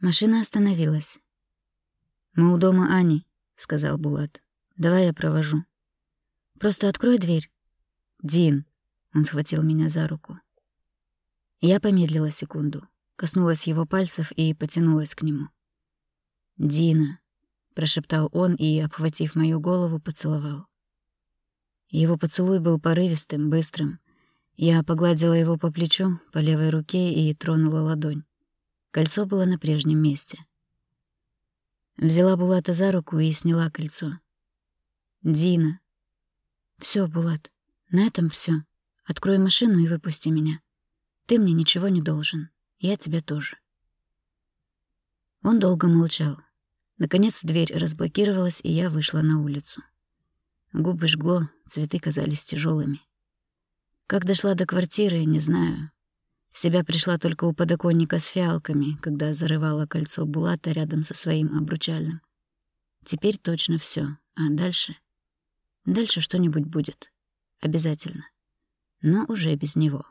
Машина остановилась. «Мы у дома Ани», — сказал Булат. «Давай я провожу». «Просто открой дверь». «Дин», — он схватил меня за руку. Я помедлила секунду, коснулась его пальцев и потянулась к нему. «Дина», — прошептал он и, обхватив мою голову, поцеловал. Его поцелуй был порывистым, быстрым. Я погладила его по плечу, по левой руке и тронула ладонь. Кольцо было на прежнем месте. Взяла Булата за руку и сняла кольцо. «Дина». Все, Булат, на этом все. Открой машину и выпусти меня. Ты мне ничего не должен. Я тебе тоже». Он долго молчал. Наконец дверь разблокировалась, и я вышла на улицу. Губы жгло, цветы казались тяжелыми. Как дошла до квартиры, не знаю. В себя пришла только у подоконника с фиалками, когда зарывала кольцо Булата рядом со своим обручальным. Теперь точно все, а дальше? Дальше что-нибудь будет. Обязательно. Но уже без него.